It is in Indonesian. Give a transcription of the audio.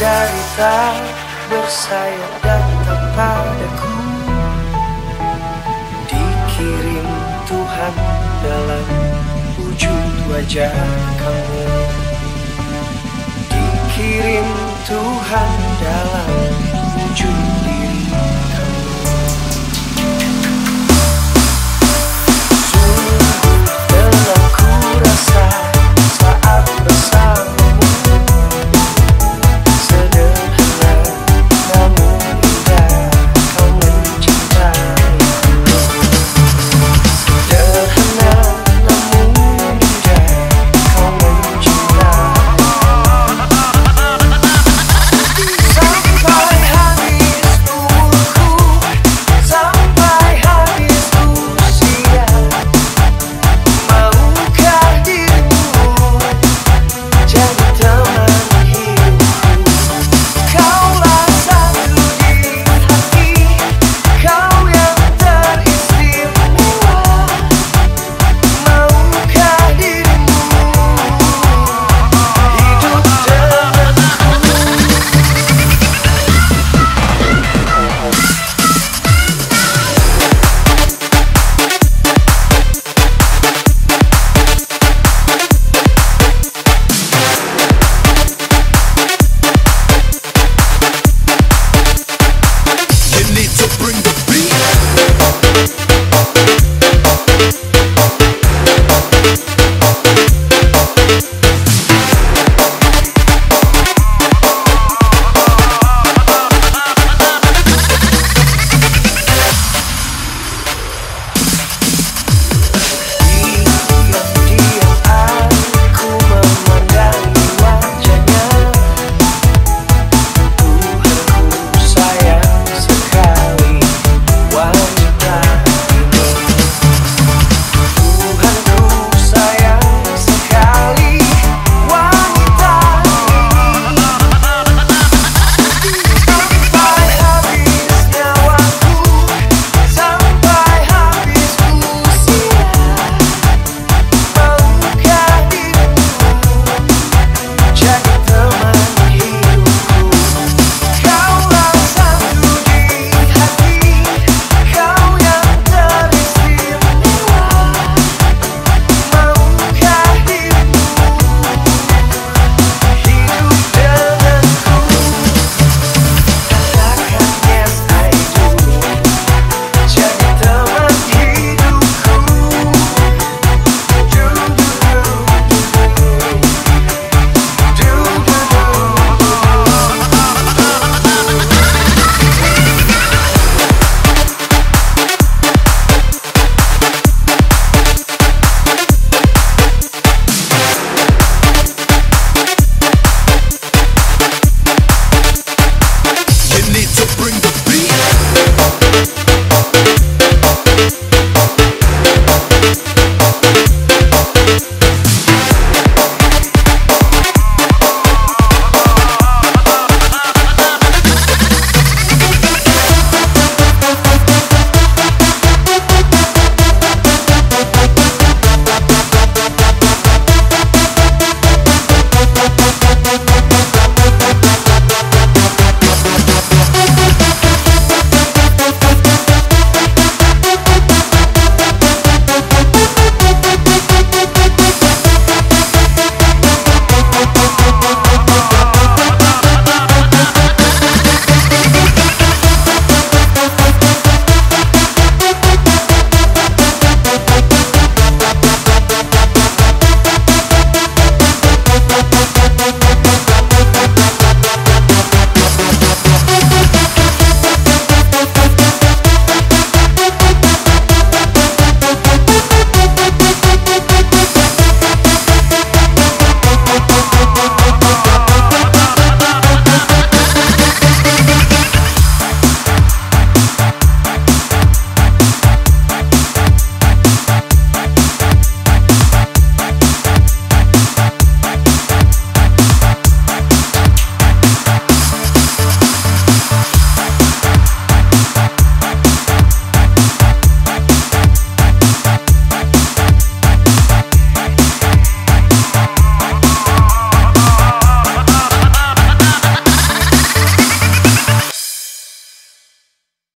Dari tak bersayap datang padaku Dikirim Tuhan dalam wujud wajah kamu. Dikirim Tuhan dalam wujud diri